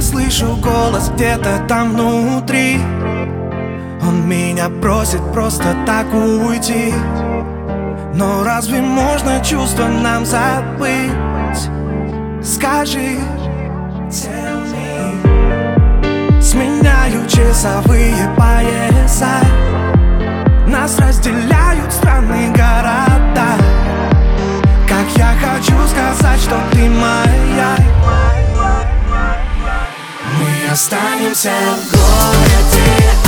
Слышу голос где-то там внутри. Он меня просит просто так уйти. Но разве можно чувства нам забыть? Скажи, Сменяю часовые пояса останемся в городе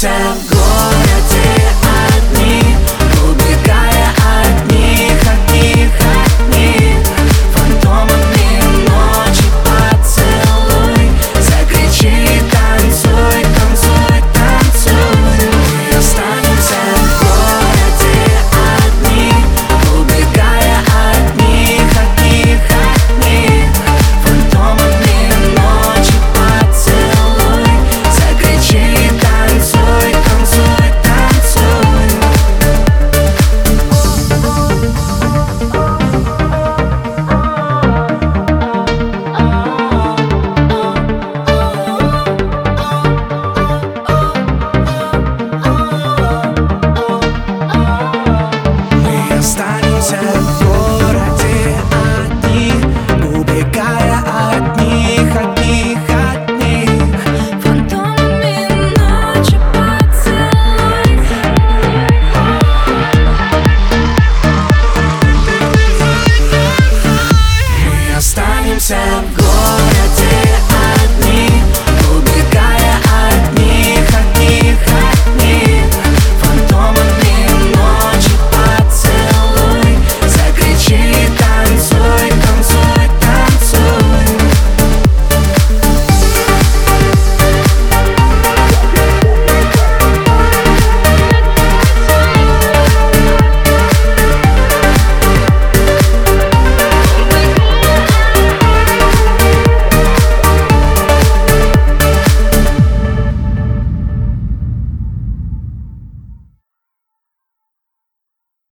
time. time